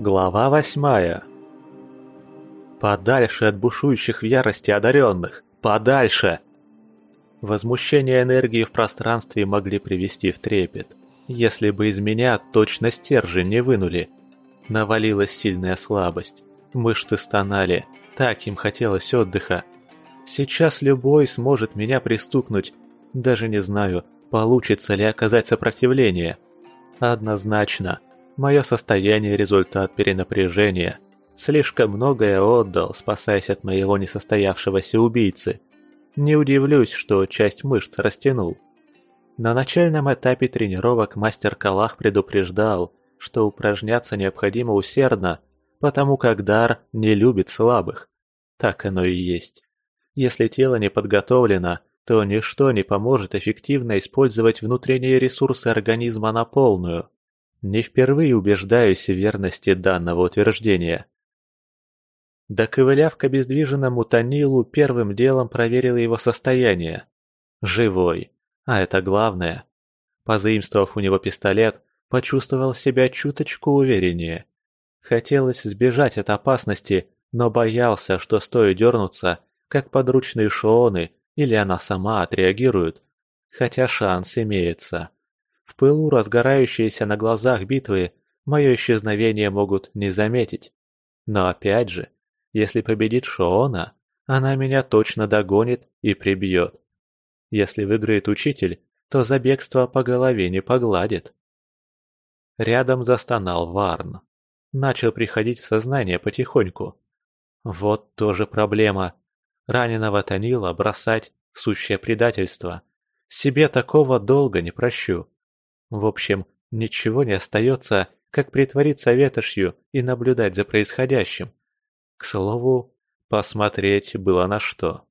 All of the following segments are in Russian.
Глава восьмая Подальше от бушующих в ярости одаренных! Подальше! Возмущение энергии в пространстве могли привести в трепет, если бы из меня точно стержень не вынули. Навалилась сильная слабость, мышцы стонали, так им хотелось отдыха. Сейчас любой сможет меня пристукнуть, даже не знаю, получится ли оказать сопротивление. Однозначно, мое состояние – результат перенапряжения. Слишком многое отдал, спасаясь от моего несостоявшегося убийцы – не удивлюсь, что часть мышц растянул. На начальном этапе тренировок мастер Калах предупреждал, что упражняться необходимо усердно, потому как дар не любит слабых. Так оно и есть. Если тело не подготовлено, то ничто не поможет эффективно использовать внутренние ресурсы организма на полную. Не впервые убеждаюсь в верности данного утверждения. Доковыляв к обездвиженному Танилу, первым делом проверил его состояние. Живой. А это главное. Позаимствовав у него пистолет, почувствовал себя чуточку увереннее. Хотелось сбежать от опасности, но боялся, что стоит дернуться, как подручные шооны или она сама отреагирует. Хотя шанс имеется. В пылу разгорающейся на глазах битвы мое исчезновение могут не заметить. Но опять же, если победит Шоона, она меня точно догонит и прибьет. Если выиграет учитель, то за бегство по голове не погладит. Рядом застонал Варн. Начал приходить в сознание потихоньку. Вот тоже проблема. Раненого Танила бросать – сущее предательство. Себе такого долго не прощу. В общем, ничего не остается, как притвориться ветошью и наблюдать за происходящим. К слову, посмотреть было на что.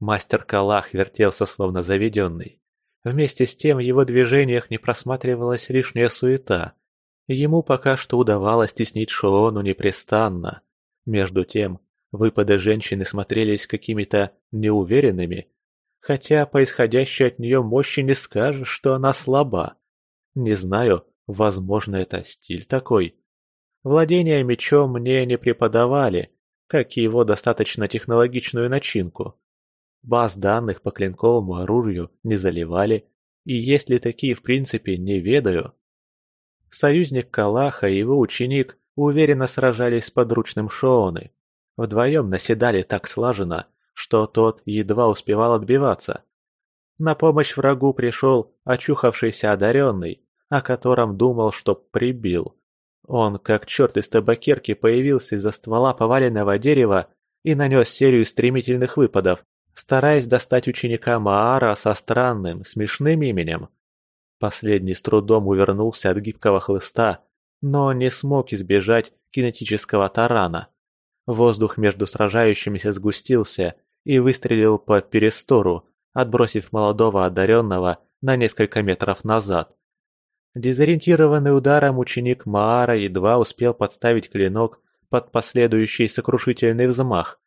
Мастер Калах вертелся словно заведенный. Вместе с тем в его движениях не просматривалась лишняя суета. Ему пока что удавалось теснить Шоону непрестанно. Между тем, выпады женщины смотрелись какими-то неуверенными, хотя по исходящей от нее мощи не скажешь, что она слаба. Не знаю, возможно, это стиль такой. Владение мечом мне не преподавали, как и его достаточно технологичную начинку. Баз данных по клинковому оружию не заливали, и есть ли такие в принципе не ведаю. Союзник Калаха и его ученик уверенно сражались с подручным Шооны. Вдвоем наседали так слаженно, что тот едва успевал отбиваться. На помощь врагу пришел очухавшийся одаренный, о котором думал, что прибил. Он, как черт из табакерки, появился из-за ствола поваленного дерева и нанес серию стремительных выпадов, стараясь достать ученика Маара со странным, смешным именем. Последний с трудом увернулся от гибкого хлыста, но не смог избежать кинетического тарана. Воздух между сражающимися сгустился и выстрелил по перестору, отбросив молодого одаренного на несколько метров назад. Дезориентированный ударом ученик Маара едва успел подставить клинок под последующий сокрушительный взмах.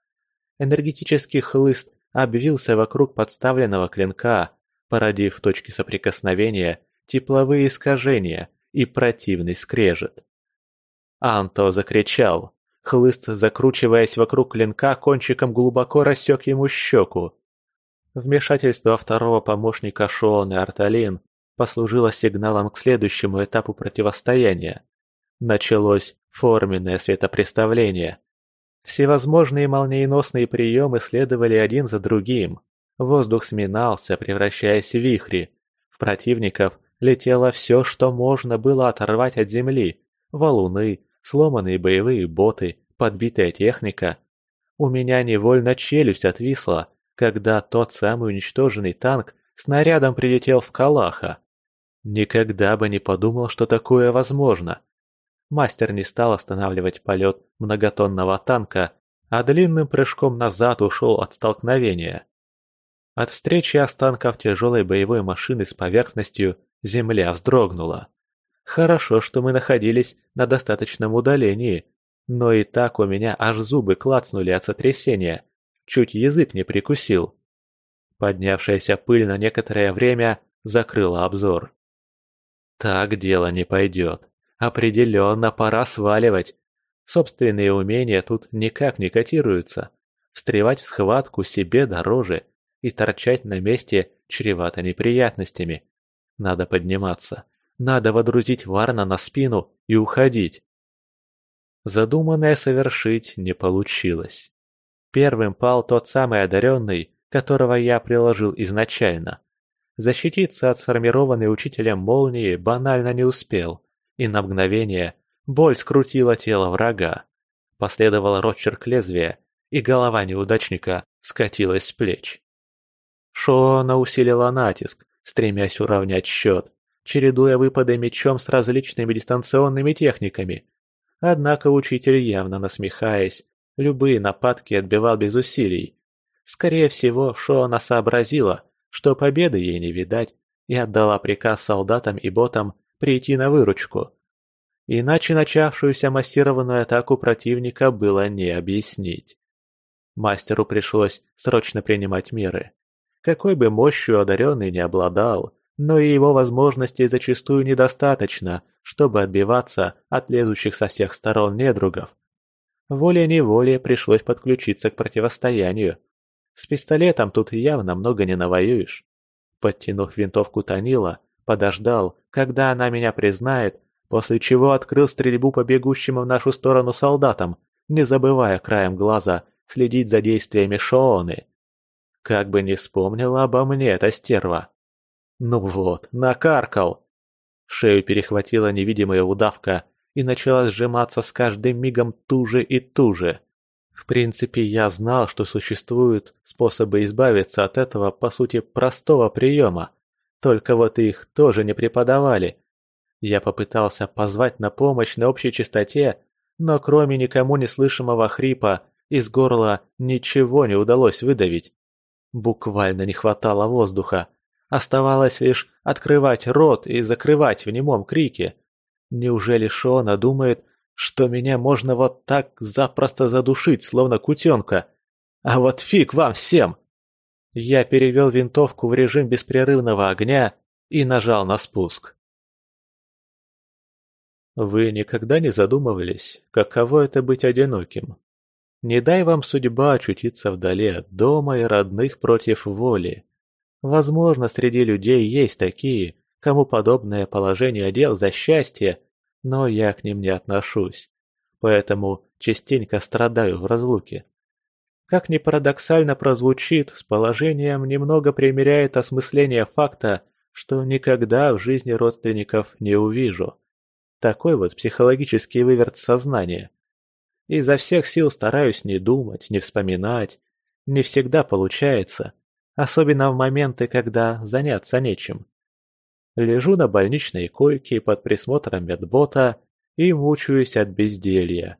Энергетический хлыст обвился вокруг подставленного клинка, породив в точке соприкосновения тепловые искажения и противный скрежет. Анто закричал. Хлыст, закручиваясь вокруг клинка, кончиком глубоко рассек ему щеку. Вмешательство второго помощника Шоон и Арталин послужило сигналом к следующему этапу противостояния. Началось форменное светопреставление. Всевозможные молниеносные приемы следовали один за другим. Воздух сминался, превращаясь в вихри. В противников летело все, что можно было оторвать от земли. Валуны, сломанные боевые боты, подбитая техника. У меня невольно челюсть отвисла, когда тот самый уничтоженный танк снарядом прилетел в Калаха. Никогда бы не подумал, что такое возможно. Мастер не стал останавливать полет многотонного танка, а длинным прыжком назад ушел от столкновения. От встречи останков тяжелой боевой машины с поверхностью земля вздрогнула. Хорошо, что мы находились на достаточном удалении, но и так у меня аж зубы клацнули от сотрясения, чуть язык не прикусил. Поднявшаяся пыль на некоторое время закрыла обзор. Так дело не пойдет. Определенно пора сваливать. Собственные умения тут никак не котируются. Встревать в схватку себе дороже, и торчать на месте чревато неприятностями. Надо подниматься. Надо водрузить Варна на спину и уходить. Задуманное совершить не получилось. Первым пал тот самый одаренный, которого я приложил изначально. Защититься от сформированной учителем молнии банально не успел, и на мгновение боль скрутила тело врага. Последовал росчерк лезвия, и голова неудачника скатилась с плеч. Шона усилила натиск, стремясь уравнять счет, чередуя выпады мечом с различными дистанционными техниками. Однако учитель, явно насмехаясь, любые нападки отбивал без усилий. Скорее всего, Шона сообразила, что победы ей не видать, и отдала приказ солдатам и ботам прийти на выручку. Иначе начавшуюся массированную атаку противника было не объяснить. Мастеру пришлось срочно принимать меры. Какой бы мощью одаренный не обладал, но и его возможностей зачастую недостаточно, чтобы отбиваться от лезущих со всех сторон недругов. Волей-неволей пришлось подключиться к противостоянию. С пистолетом тут явно много не навоюешь. Подтянув винтовку Танила, подождал, когда она меня признает, после чего открыл стрельбу по бегущим в нашу сторону солдатам, не забывая краем глаза следить за действиями Шооны. Как бы не вспомнила обо мне эта стерва. Ну вот, накаркал. Шею перехватила невидимая удавка и начала сжиматься с каждым мигом туже и туже. В принципе, я знал, что существуют способы избавиться от этого, по сути, простого приема. Только вот их тоже не преподавали. Я попытался позвать на помощь на общей частоте, но кроме никому не слышимого хрипа из горла ничего не удалось выдавить. Буквально не хватало воздуха. Оставалось лишь открывать рот и закрывать в немом крике. Неужели Шона думает, что меня можно вот так запросто задушить, словно кутенка? А вот фиг вам всем! Я перевел винтовку в режим беспрерывного огня и нажал на спуск. Вы никогда не задумывались, каково это быть одиноким? Не дай вам судьба очутиться вдали от дома и родных против воли. Возможно, среди людей есть такие, кому подобное положение дел за счастье, но я к ним не отношусь. Поэтому частенько страдаю в разлуке. Как ни парадоксально прозвучит, с положением немного примеряет осмысление факта, что никогда в жизни родственников не увижу. Такой вот психологический выверт сознания. Изо всех сил стараюсь не думать, не вспоминать. Не всегда получается, особенно в моменты, когда заняться нечем. Лежу на больничной койке под присмотром медбота и мучаюсь от безделья.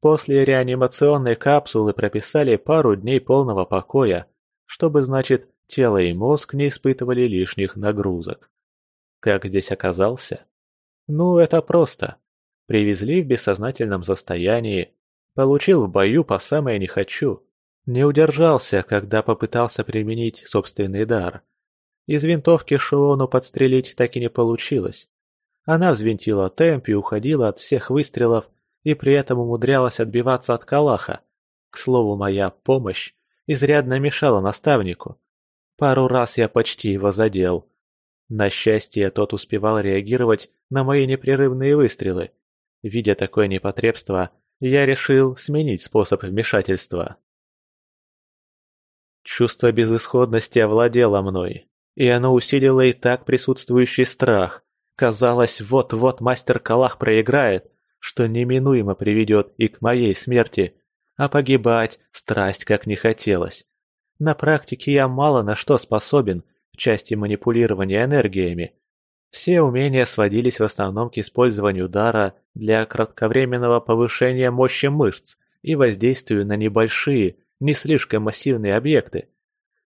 После реанимационной капсулы прописали пару дней полного покоя, чтобы, значит, тело и мозг не испытывали лишних нагрузок. Как здесь оказался? Ну, это просто. Привезли в бессознательном состоянии. Получил в бою по самое не хочу. Не удержался, когда попытался применить собственный дар. Из винтовки Шиону подстрелить так и не получилось. Она взвинтила темп и уходила от всех выстрелов, и при этом умудрялась отбиваться от Калаха. К слову, моя помощь изрядно мешала наставнику. Пару раз я почти его задел. На счастье, тот успевал реагировать на мои непрерывные выстрелы, Видя такое непотребство, я решил сменить способ вмешательства. Чувство безысходности овладело мной, и оно усилило и так присутствующий страх. Казалось, вот-вот мастер Калах проиграет, что неминуемо приведет и к моей смерти, а погибать страсть как не хотелось. На практике я мало на что способен в части манипулирования энергиями, все умения сводились в основном к использованию дара для кратковременного повышения мощи мышц и воздействию на небольшие, не слишком массивные объекты.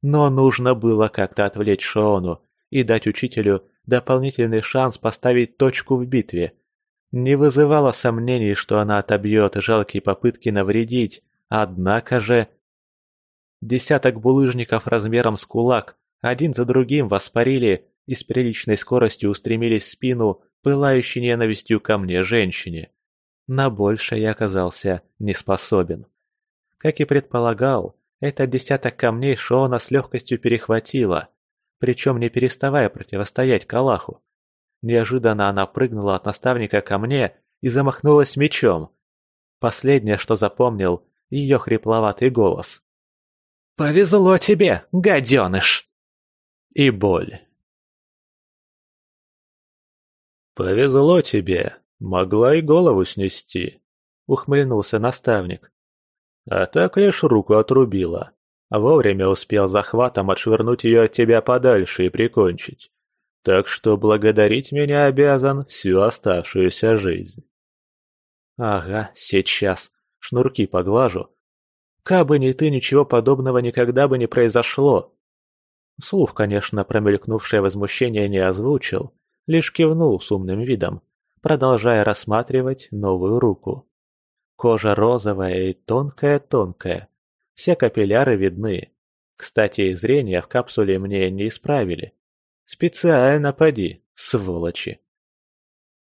Но нужно было как-то отвлечь Шоону и дать учителю дополнительный шанс поставить точку в битве. Не вызывало сомнений, что она отобьет жалкие попытки навредить, однако же... Десяток булыжников размером с кулак один за другим воспарили и с приличной скоростью устремились в спину пылающей ненавистью ко мне женщине. На большее я оказался не способен. Как и предполагал, этот десяток камней Шона с легкостью перехватила, причем не переставая противостоять Калаху. Неожиданно она прыгнула от наставника ко мне и замахнулась мечом. Последнее, что запомнил, ее хрипловатый голос. «Повезло тебе, гаденыш!» И боль. «Повезло тебе, могла и голову снести», — ухмыльнулся наставник. «А так лишь руку отрубила. Вовремя успел захватом отшвырнуть ее от тебя подальше и прикончить. Так что благодарить меня обязан всю оставшуюся жизнь». «Ага, сейчас. Шнурки поглажу. Кабы не ты, ничего подобного никогда бы не произошло». Слух, конечно, промелькнувшее возмущение не озвучил, лишь кивнул с умным видом, продолжая рассматривать новую руку. Кожа розовая и тонкая-тонкая, все капилляры видны. Кстати, зрение в капсуле мне не исправили. Специально поди, сволочи.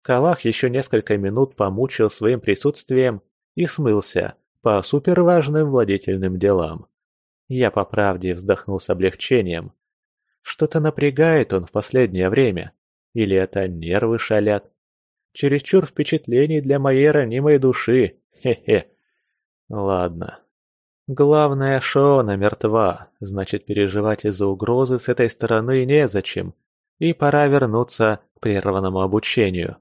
Калах еще несколько минут помучил своим присутствием и смылся по суперважным владетельным делам. Я по правде вздохнул с облегчением. Что-то напрягает он в последнее время. Или это нервы шалят? Чересчур впечатлений для моей ранимой души. Хе-хе. Ладно. Главное, Шона мертва, значит, переживать из-за угрозы с этой стороны незачем. И пора вернуться к прерванному обучению.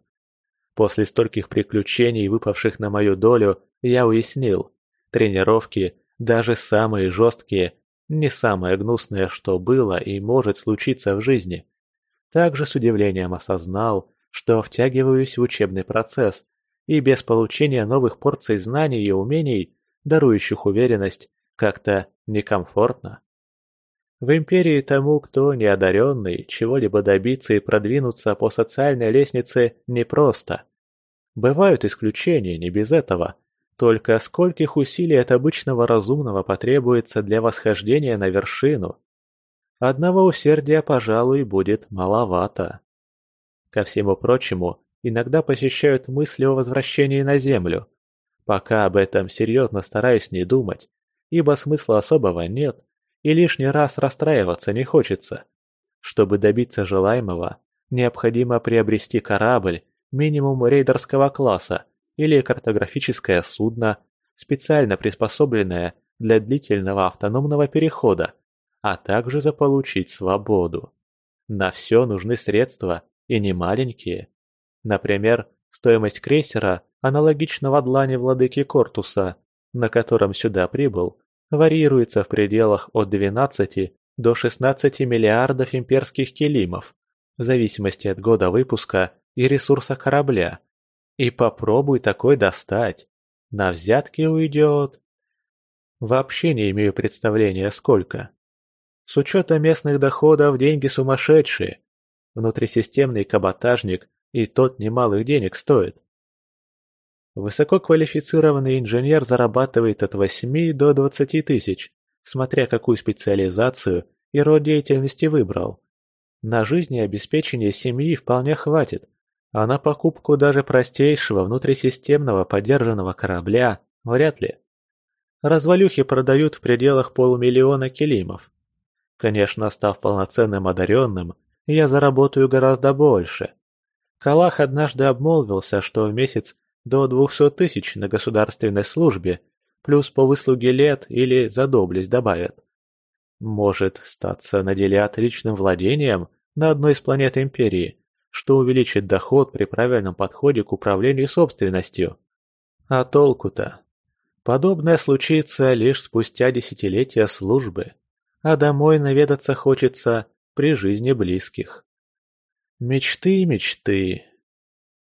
После стольких приключений, выпавших на мою долю, я уяснил. Тренировки, даже самые жесткие, не самое гнусное, что было и может случиться в жизни. Также с удивлением осознал, что втягиваюсь в учебный процесс, и без получения новых порций знаний и умений, дарующих уверенность, как-то некомфортно. В империи тому, кто неодаренный, чего-либо добиться и продвинуться по социальной лестнице непросто. Бывают исключения, не без этого. Только скольких усилий от обычного разумного потребуется для восхождения на вершину? Одного усердия, пожалуй, будет маловато. Ко всему прочему, иногда посещают мысли о возвращении на Землю. Пока об этом серьезно стараюсь не думать, ибо смысла особого нет, и лишний раз расстраиваться не хочется. Чтобы добиться желаемого, необходимо приобрести корабль минимум рейдерского класса или картографическое судно, специально приспособленное для длительного автономного перехода, а также заполучить свободу. На все нужны средства, и не маленькие. Например, стоимость крейсера, аналогичного длани владыки Кортуса, на котором сюда прибыл, варьируется в пределах от 12 до 16 миллиардов имперских килимов, в зависимости от года выпуска и ресурса корабля. И попробуй такой достать. На взятки уйдет. Вообще не имею представления сколько. С учетом местных доходов деньги сумасшедшие. Внутрисистемный каботажник и тот немалых денег стоит. Высококвалифицированный инженер зарабатывает от 8 до 20 тысяч, смотря какую специализацию и род деятельности выбрал. На жизнеобеспечение семьи вполне хватит, а на покупку даже простейшего внутрисистемного подержанного корабля вряд ли. Развалюхи продают в пределах полумиллиона килимов. Конечно, став полноценным одаренным, я заработаю гораздо больше. Калах однажды обмолвился, что в месяц до двухсот тысяч на государственной службе, плюс по выслуге лет или за доблесть добавят. Может статься наделят личным владением на одной из планет Империи, что увеличит доход при правильном подходе к управлению собственностью. А толку-то? Подобное случится лишь спустя десятилетия службы а домой наведаться хочется при жизни близких. Мечты, мечты.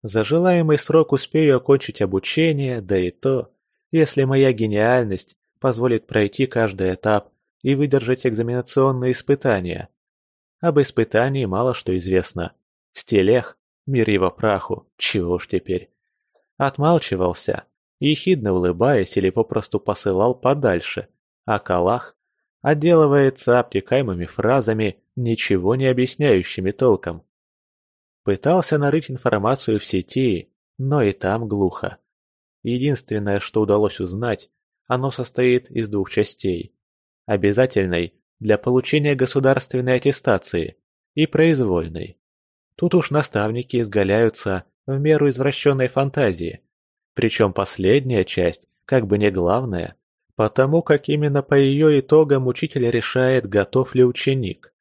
За желаемый срок успею окончить обучение, да и то, если моя гениальность позволит пройти каждый этап и выдержать экзаменационные испытания. Об испытании мало что известно. Стелех, мир его праху, чего уж теперь. Отмалчивался, ехидно улыбаясь или попросту посылал подальше, а Калах отделывается обтекаемыми фразами ничего не объясняющими толком. Пытался нарыть информацию в сети, но и там глухо. Единственное, что удалось узнать, оно состоит из двух частей. Обязательной для получения государственной аттестации и произвольной. Тут уж наставники изгаляются в меру извращенной фантазии. Причем последняя часть, как бы не главная, потому как именно по ее итогам учитель решает, готов ли ученик.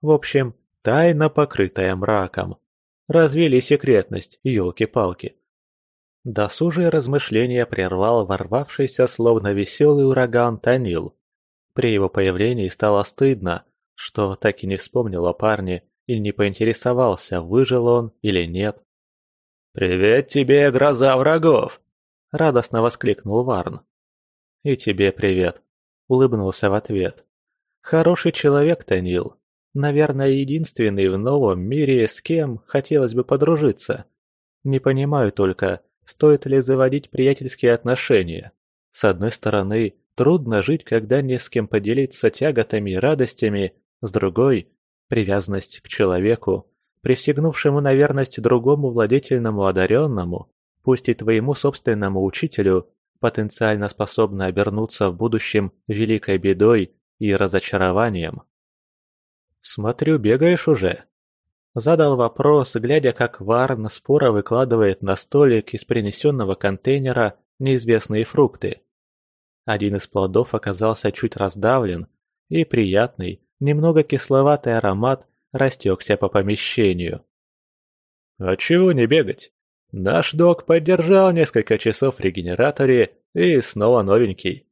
В общем, тайна, покрытая мраком. Развели секретность, елки-палки. Досужие размышления прервал ворвавшийся словно веселый ураган Танил. При его появлении стало стыдно, что так и не вспомнил о парне и не поинтересовался, выжил он или нет. «Привет тебе, гроза врагов!» — радостно воскликнул Варн. «И тебе привет», — улыбнулся в ответ. «Хороший человек, Танил. Наверное, единственный в новом мире, с кем хотелось бы подружиться. Не понимаю только, стоит ли заводить приятельские отношения. С одной стороны, трудно жить, когда не с кем поделиться тяготами и радостями, с другой – привязанность к человеку, присягнувшему на верность другому владетельному одаренному, пусть и твоему собственному учителю, потенциально способна обернуться в будущем великой бедой и разочарованием. «Смотрю, бегаешь уже», Задал вопрос, глядя, как Варн споро выкладывает на столик из принесенного контейнера неизвестные фрукты. Один из плодов оказался чуть раздавлен, и приятный, немного кисловатый аромат растекся по помещению. «А чего не бегать? Наш док поддержал несколько часов в регенераторе и снова новенький.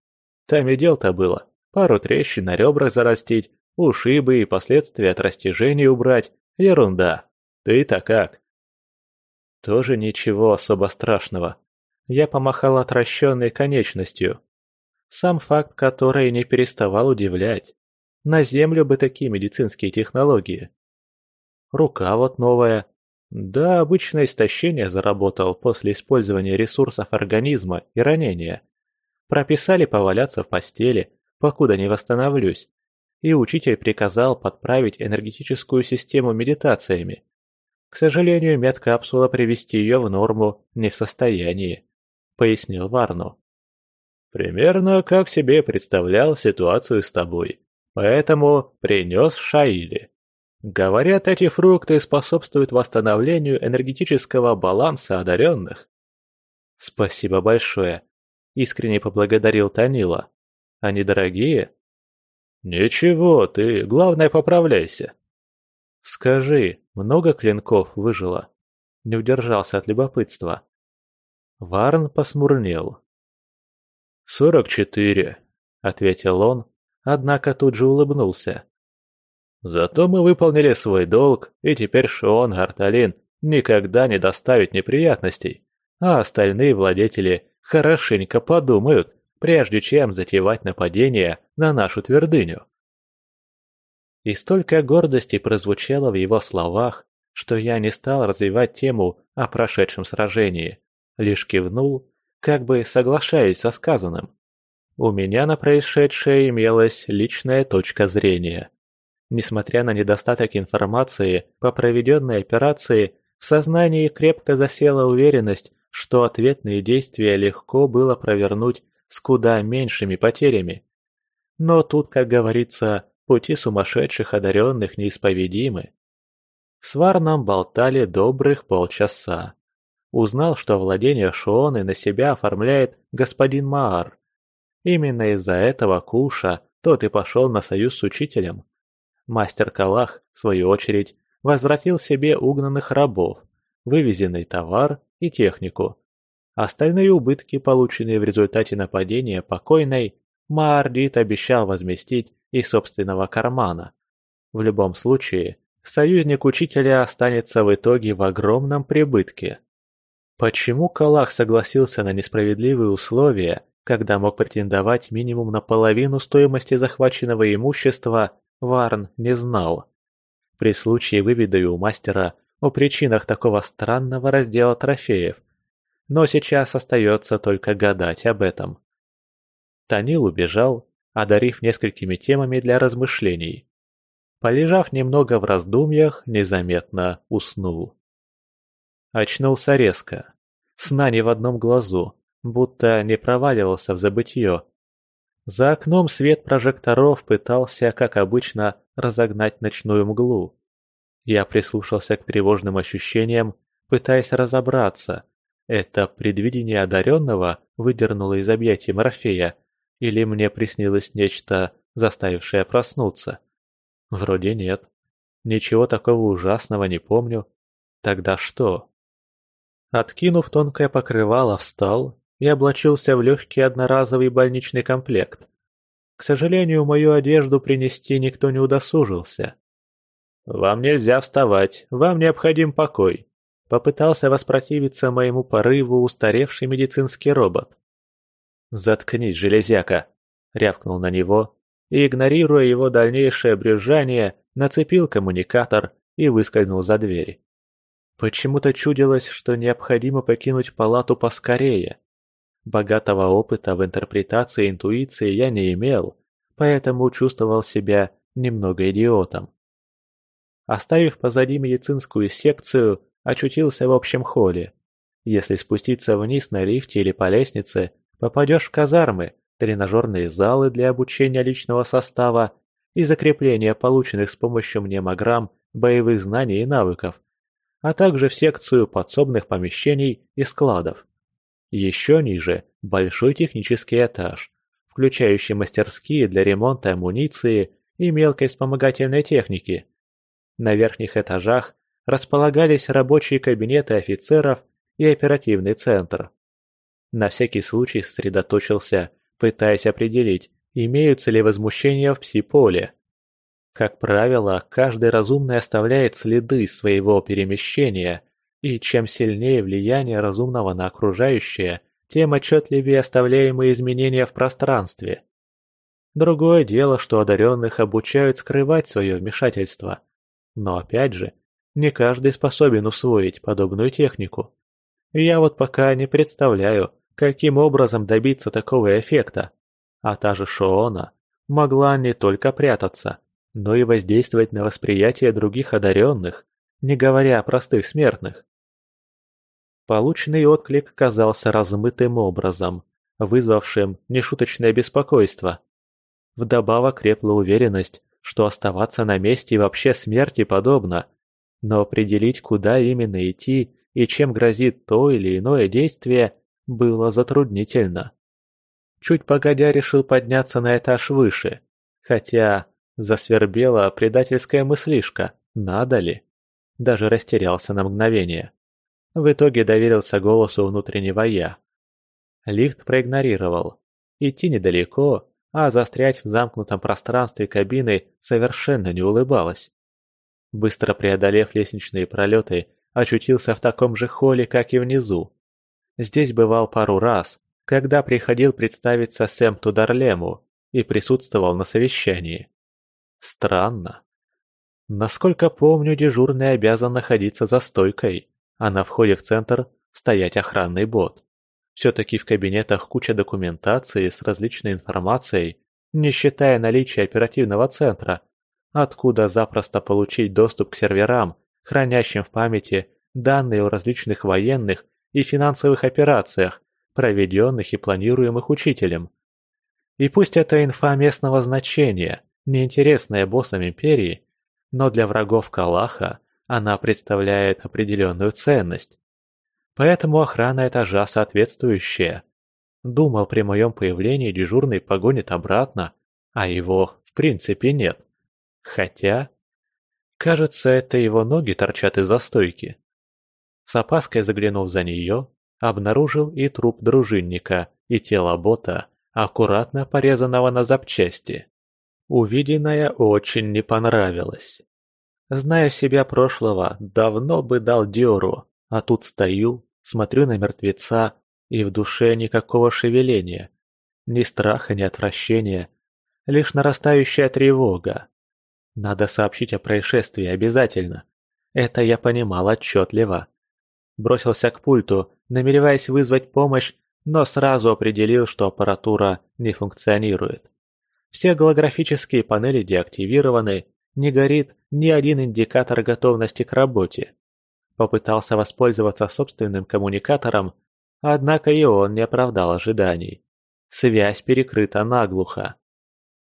Там и дел-то было. Пару трещин на ребрах зарастить, ушибы и последствия от растяжения убрать, Ерунда. Ты-то как? Тоже ничего особо страшного. Я помахал отращенной конечностью. Сам факт который не переставал удивлять. На землю бы такие медицинские технологии. Рука вот новая. Да, обычное истощение заработал после использования ресурсов организма и ранения. Прописали поваляться в постели, покуда не восстановлюсь и учитель приказал подправить энергетическую систему медитациями. К сожалению, медкапсула привести ее в норму не в состоянии, пояснил Варну. Примерно как себе представлял ситуацию с тобой, поэтому принес Шаили. Говорят, эти фрукты способствуют восстановлению энергетического баланса одаренных. Спасибо большое, искренне поблагодарил Танила. Они дорогие? «Ничего, ты, главное, поправляйся». «Скажи, много клинков выжило?» Не удержался от любопытства. Варн посмурнел. «Сорок четыре», — ответил он, однако тут же улыбнулся. «Зато мы выполнили свой долг, и теперь Шион Гарталин никогда не доставит неприятностей, а остальные владетели хорошенько подумают, прежде чем затевать нападение на нашу твердыню. И столько гордости прозвучало в его словах, что я не стал развивать тему о прошедшем сражении, лишь кивнул, как бы соглашаясь со сказанным. У меня на происшедшее имелась личная точка зрения. Несмотря на недостаток информации по проведенной операции, в сознании крепко засела уверенность, что ответные действия легко было провернуть с куда меньшими потерями. Но тут, как говорится, пути сумасшедших одаренных неисповедимы. С Варном болтали добрых полчаса. Узнал, что владение Шоны на себя оформляет господин Маар. Именно из-за этого Куша тот и пошел на союз с учителем. Мастер Калах, в свою очередь, возвратил себе угнанных рабов, вывезенный товар и технику, Остальные убытки, полученные в результате нападения покойной, Маардит обещал возместить из собственного кармана. В любом случае, союзник учителя останется в итоге в огромном прибытке. Почему Калах согласился на несправедливые условия, когда мог претендовать минимум на половину стоимости захваченного имущества, Варн не знал. При случае выведаю у мастера о причинах такого странного раздела трофеев, но сейчас остается только гадать об этом. Танил убежал, одарив несколькими темами для размышлений. Полежав немного в раздумьях, незаметно уснул. Очнулся резко. Сна не в одном глазу, будто не проваливался в забытье. За окном свет прожекторов пытался, как обычно, разогнать ночную мглу. Я прислушался к тревожным ощущениям, пытаясь разобраться, это предвидение одаренного выдернуло из объятий Морфея, или мне приснилось нечто, заставившее проснуться. Вроде нет. Ничего такого ужасного не помню. Тогда что? Откинув тонкое покрывало, встал и облачился в легкий одноразовый больничный комплект. К сожалению, мою одежду принести никто не удосужился. «Вам нельзя вставать, вам необходим покой», — попытался воспротивиться моему порыву устаревший медицинский робот. «Заткнись, железяка!» — рявкнул на него и, игнорируя его дальнейшее брюзжание, нацепил коммуникатор и выскользнул за дверь. Почему-то чудилось, что необходимо покинуть палату поскорее. Богатого опыта в интерпретации интуиции я не имел, поэтому чувствовал себя немного идиотом. Оставив позади медицинскую секцию, очутился в общем холле. Если спуститься вниз на лифте или по лестнице, попадешь в казармы, тренажерные залы для обучения личного состава и закрепления полученных с помощью мнемограмм боевых знаний и навыков, а также в секцию подсобных помещений и складов. Еще ниже – большой технический этаж, включающий мастерские для ремонта амуниции и мелкой вспомогательной техники. На верхних этажах располагались рабочие кабинеты офицеров и оперативный центр. На всякий случай сосредоточился пытаясь определить, имеются ли возмущения в пси-поле. Как правило, каждый разумный оставляет следы своего перемещения, и чем сильнее влияние разумного на окружающее, тем отчетливее оставляемые изменения в пространстве. Другое дело, что одаренных обучают скрывать свое вмешательство. Но опять же, не каждый способен усвоить подобную технику. Я вот пока не представляю, Каким образом добиться такого эффекта? А та же Шоона могла не только прятаться, но и воздействовать на восприятие других одаренных, не говоря о простых смертных. Полученный отклик казался размытым образом, вызвавшим нешуточное беспокойство. Вдобавок крепла уверенность, что оставаться на месте и вообще смерти подобно, но определить, куда именно идти и чем грозит то или иное действие, было затруднительно. Чуть погодя решил подняться на этаж выше, хотя засвербела предательская мыслишка, надо ли. Даже растерялся на мгновение. В итоге доверился голосу внутреннего «я». Лифт проигнорировал. Идти недалеко, а застрять в замкнутом пространстве кабины совершенно не улыбалось. Быстро преодолев лестничные пролеты, очутился в таком же холле, как и внизу. Здесь бывал пару раз, когда приходил представиться Сэм Тударлему и присутствовал на совещании. Странно. Насколько помню, дежурный обязан находиться за стойкой, а на входе в центр стоять охранный бот. Все-таки в кабинетах куча документации с различной информацией, не считая наличия оперативного центра, откуда запросто получить доступ к серверам, хранящим в памяти данные о различных военных и финансовых операциях, проведенных и планируемых учителем. И пусть это инфа местного значения, неинтересная боссам Империи, но для врагов Калаха она представляет определенную ценность. Поэтому охрана этажа соответствующая. Думал, при моем появлении дежурный погонит обратно, а его в принципе нет. Хотя... Кажется, это его ноги торчат из-за стойки. С опаской заглянув за нее, обнаружил и труп дружинника, и тело бота, аккуратно порезанного на запчасти. Увиденное очень не понравилось. Зная себя прошлого, давно бы дал дёру, а тут стою, смотрю на мертвеца, и в душе никакого шевеления. Ни страха, ни отвращения, лишь нарастающая тревога. Надо сообщить о происшествии обязательно. Это я понимал отчетливо бросился к пульту, намереваясь вызвать помощь, но сразу определил, что аппаратура не функционирует. Все голографические панели деактивированы, не горит ни один индикатор готовности к работе. Попытался воспользоваться собственным коммуникатором, однако и он не оправдал ожиданий. Связь перекрыта наглухо.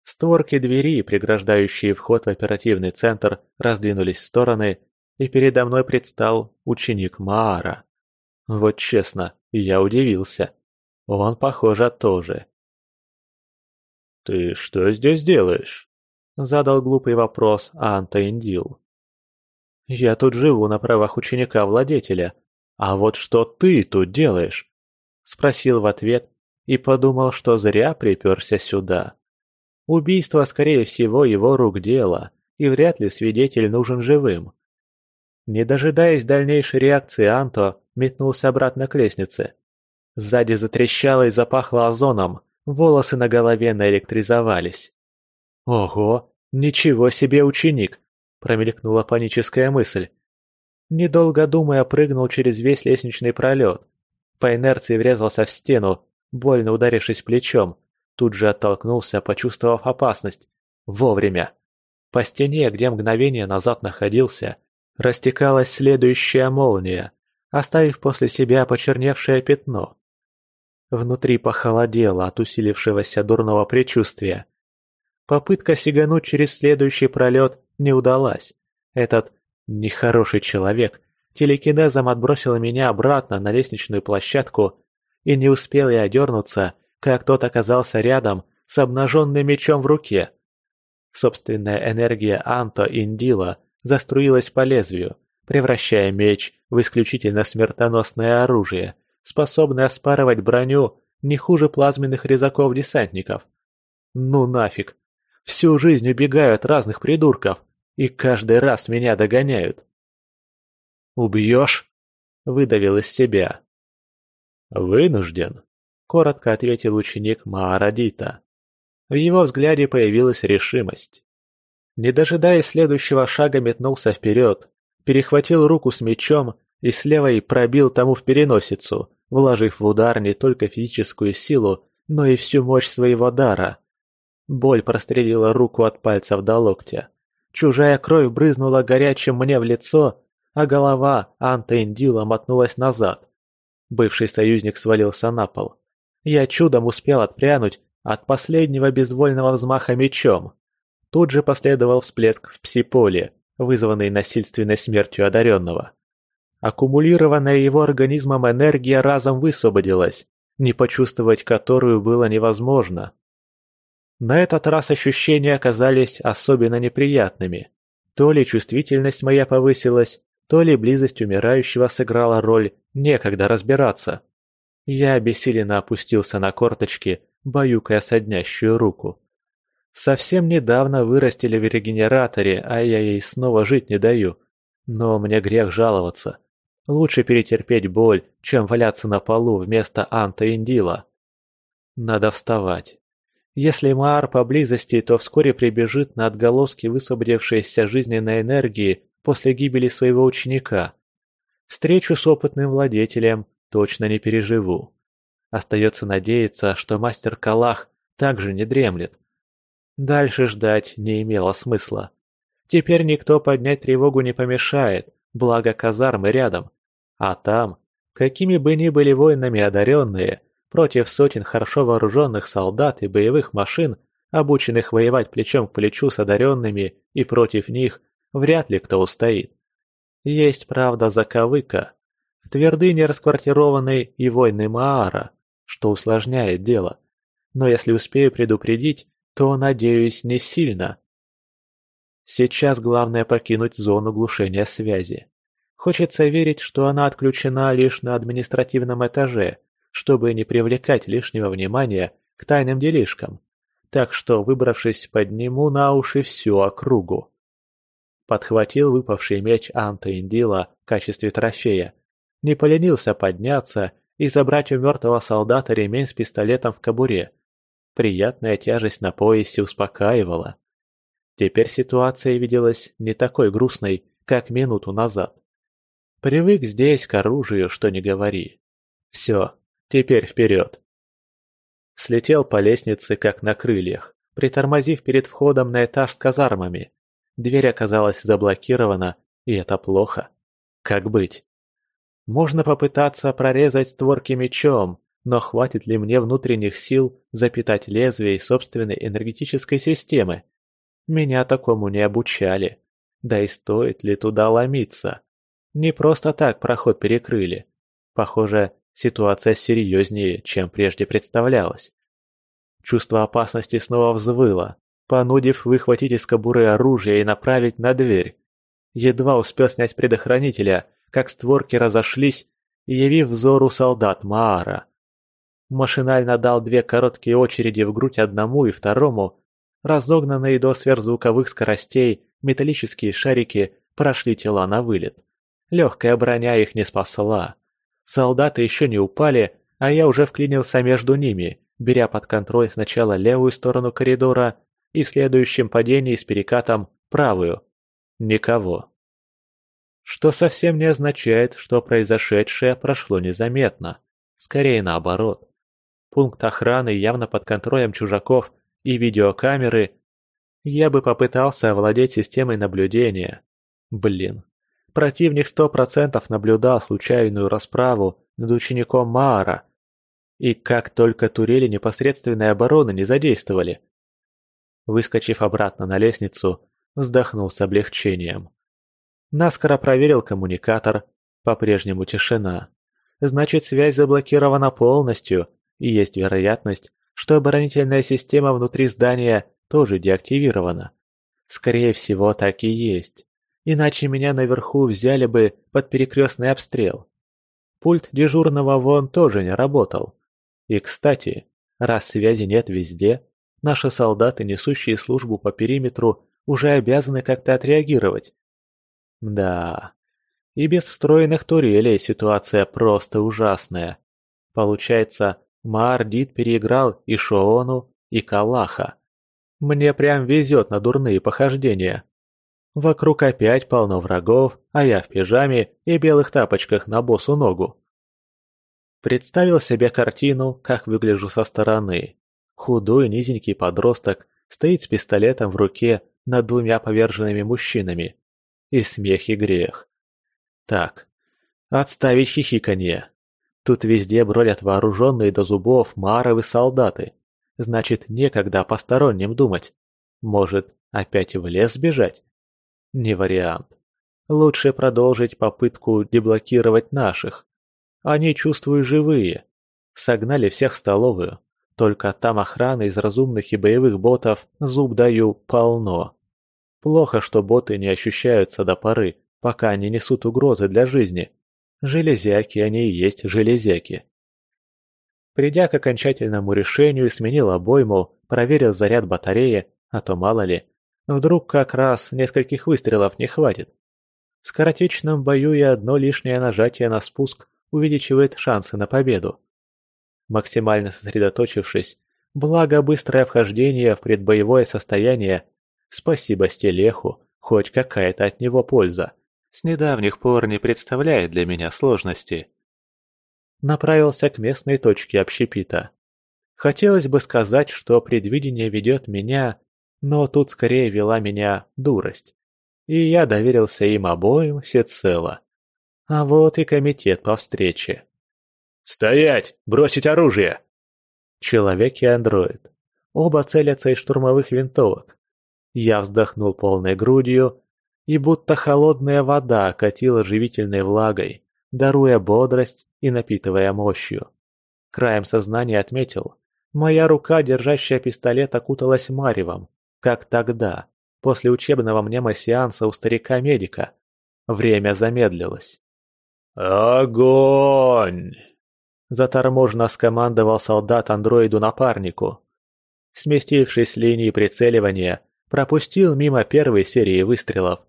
Створки двери, преграждающие вход в оперативный центр, раздвинулись в стороны, и передо мной предстал ученик Маара. Вот честно, я удивился. Он, похоже, тоже. «Ты что здесь делаешь?» – задал глупый вопрос Анта Индил. «Я тут живу на правах ученика-владетеля. А вот что ты тут делаешь?» – спросил в ответ и подумал, что зря приперся сюда. Убийство, скорее всего, его рук дело, и вряд ли свидетель нужен живым. Не дожидаясь дальнейшей реакции, Анто метнулся обратно к лестнице. Сзади затрещало и запахло озоном, волосы на голове наэлектризовались. «Ого, ничего себе ученик!» – промелькнула паническая мысль. Недолго думая, прыгнул через весь лестничный пролет. По инерции врезался в стену, больно ударившись плечом. Тут же оттолкнулся, почувствовав опасность. Вовремя. По стене, где мгновение назад находился, растекалась следующая молния, оставив после себя почерневшее пятно. Внутри похолодело от усилившегося дурного предчувствия. Попытка сигануть через следующий пролет не удалась. Этот нехороший человек телекинезом отбросил меня обратно на лестничную площадку, и не успел я одернуться, как тот оказался рядом с обнаженным мечом в руке. Собственная энергия Анто Индила заструилась по лезвию, превращая меч в исключительно смертоносное оружие, способное оспарывать броню не хуже плазменных резаков десантников. Ну нафиг. Всю жизнь убегаю от разных придурков, и каждый раз меня догоняют. «Убьешь?» – выдавил из себя. «Вынужден», – коротко ответил ученик Маарадита. В его взгляде появилась решимость. Не дожидаясь следующего шага, метнулся вперед, перехватил руку с мечом и с левой пробил тому в переносицу, вложив в удар не только физическую силу, но и всю мощь своего дара. Боль прострелила руку от пальцев до локтя. Чужая кровь брызнула горячим мне в лицо, а голова Анта Индила мотнулась назад. Бывший союзник свалился на пол. Я чудом успел отпрянуть от последнего безвольного взмаха мечом. Тут же последовал всплеск в псиполе, вызванный насильственной смертью одаренного. Аккумулированная его организмом энергия разом высвободилась, не почувствовать которую было невозможно. На этот раз ощущения оказались особенно неприятными. То ли чувствительность моя повысилась, то ли близость умирающего сыграла роль, некогда разбираться. Я обессиленно опустился на корточки, баюкая соднящую руку. Совсем недавно вырастили в регенераторе, а я ей снова жить не даю. Но мне грех жаловаться. Лучше перетерпеть боль, чем валяться на полу вместо Анта Индила. Надо вставать. Если Маар поблизости, то вскоре прибежит на отголоски высвободившейся жизненной энергии после гибели своего ученика. Встречу с опытным владетелем точно не переживу. Остается надеяться, что мастер Калах также не дремлет. Дальше ждать не имело смысла. Теперь никто поднять тревогу не помешает, благо казармы рядом. А там, какими бы ни были воинами одаренные, против сотен хорошо вооруженных солдат и боевых машин, обученных воевать плечом к плечу с одаренными, и против них вряд ли кто устоит. Есть, правда, заковыка. В твердыне расквартированной и войны Маара, что усложняет дело. Но если успею предупредить, то, надеюсь, не сильно. Сейчас главное покинуть зону глушения связи. Хочется верить, что она отключена лишь на административном этаже, чтобы не привлекать лишнего внимания к тайным делишкам. Так что, выбравшись, подниму на уши всю округу. Подхватил выпавший меч Анта Индила в качестве трофея. Не поленился подняться и забрать у мертвого солдата ремень с пистолетом в кобуре. Приятная тяжесть на поясе успокаивала. Теперь ситуация виделась не такой грустной, как минуту назад. Привык здесь к оружию, что не говори. Все, теперь вперед. Слетел по лестнице, как на крыльях, притормозив перед входом на этаж с казармами. Дверь оказалась заблокирована, и это плохо. Как быть? Можно попытаться прорезать створки мечом, но хватит ли мне внутренних сил запитать лезвие собственной энергетической системы? Меня такому не обучали. Да и стоит ли туда ломиться? Не просто так проход перекрыли. Похоже, ситуация серьезнее, чем прежде представлялась. Чувство опасности снова взвыло, понудив выхватить из кобуры оружие и направить на дверь. Едва успел снять предохранителя, как створки разошлись, явив взору солдат Маара. Машинально дал две короткие очереди в грудь одному и второму. Разогнанные до сверхзвуковых скоростей металлические шарики прошли тела на вылет. Легкая броня их не спасла. Солдаты еще не упали, а я уже вклинился между ними, беря под контроль сначала левую сторону коридора и в следующем падении с перекатом правую. Никого. Что совсем не означает, что произошедшее прошло незаметно. Скорее наоборот. Пункт охраны явно под контролем чужаков и видеокамеры. Я бы попытался овладеть системой наблюдения. Блин. Противник сто процентов наблюдал случайную расправу над учеником Маара. И как только турели непосредственной обороны не задействовали. Выскочив обратно на лестницу, вздохнул с облегчением. Наскоро проверил коммуникатор. По-прежнему тишина. Значит, связь заблокирована полностью, и есть вероятность, что оборонительная система внутри здания тоже деактивирована. Скорее всего, так и есть. Иначе меня наверху взяли бы под перекрестный обстрел. Пульт дежурного вон тоже не работал. И, кстати, раз связи нет везде, наши солдаты, несущие службу по периметру, уже обязаны как-то отреагировать. Да, и без встроенных турелей ситуация просто ужасная. Получается, Маардит переиграл и Шоону, и Калаха. Мне прям везет на дурные похождения. Вокруг опять полно врагов, а я в пижаме и белых тапочках на босу ногу. Представил себе картину, как выгляжу со стороны. Худой низенький подросток стоит с пистолетом в руке над двумя поверженными мужчинами. И смех, и грех. Так, отставить хихиканье. Тут везде бродят вооруженные до зубов маровы солдаты. Значит, некогда посторонним думать. Может, опять в лес бежать? Не вариант. Лучше продолжить попытку деблокировать наших. Они, чувствую, живые. Согнали всех в столовую. Только там охраны из разумных и боевых ботов, зуб даю, полно. Плохо, что боты не ощущаются до поры, пока они несут угрозы для жизни. Железяки они и есть железяки. Придя к окончательному решению, сменил обойму, проверил заряд батареи, а то мало ли, вдруг как раз нескольких выстрелов не хватит. В скоротечном бою и одно лишнее нажатие на спуск увеличивает шансы на победу. Максимально сосредоточившись, благо быстрое вхождение в предбоевое состояние, спасибо Стелеху, хоть какая-то от него польза, с недавних пор не представляет для меня сложности. Направился к местной точке общепита. Хотелось бы сказать, что предвидение ведет меня, но тут скорее вела меня дурость. И я доверился им обоим всецело. А вот и комитет по встрече. «Стоять! Бросить оружие!» Человек и андроид. Оба целятся из штурмовых винтовок. Я вздохнул полной грудью, и будто холодная вода окатила живительной влагой, даруя бодрость и напитывая мощью. Краем сознания отметил, моя рука, держащая пистолет, окуталась маревом, как тогда, после учебного мнемосеанса у старика-медика. Время замедлилось. «Огонь!» Заторможенно скомандовал солдат андроиду-напарнику. Сместившись с линии прицеливания, пропустил мимо первой серии выстрелов.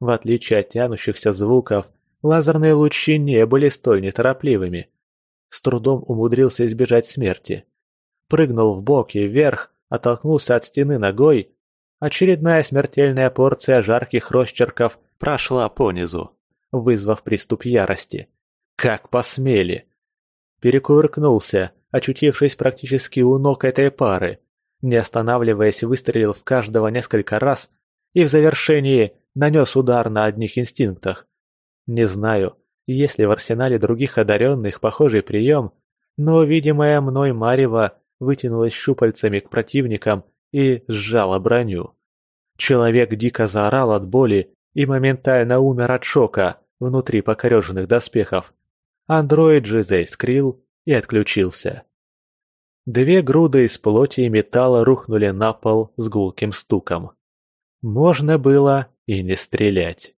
В отличие от тянущихся звуков, лазерные лучи не были столь неторопливыми. С трудом умудрился избежать смерти. Прыгнул в бок и вверх, оттолкнулся от стены ногой. Очередная смертельная порция жарких росчерков прошла понизу, вызвав приступ ярости. Как посмели! перекувыркнулся, очутившись практически у ног этой пары. Не останавливаясь, выстрелил в каждого несколько раз и в завершении нанес удар на одних инстинктах. Не знаю, есть ли в арсенале других одаренных похожий прием, но видимая мной Марева вытянулась щупальцами к противникам и сжала броню. Человек дико заорал от боли и моментально умер от шока внутри покореженных доспехов. Андроид же заискрил и отключился. Две груды из плоти и металла рухнули на пол с гулким стуком. Можно было и не стрелять.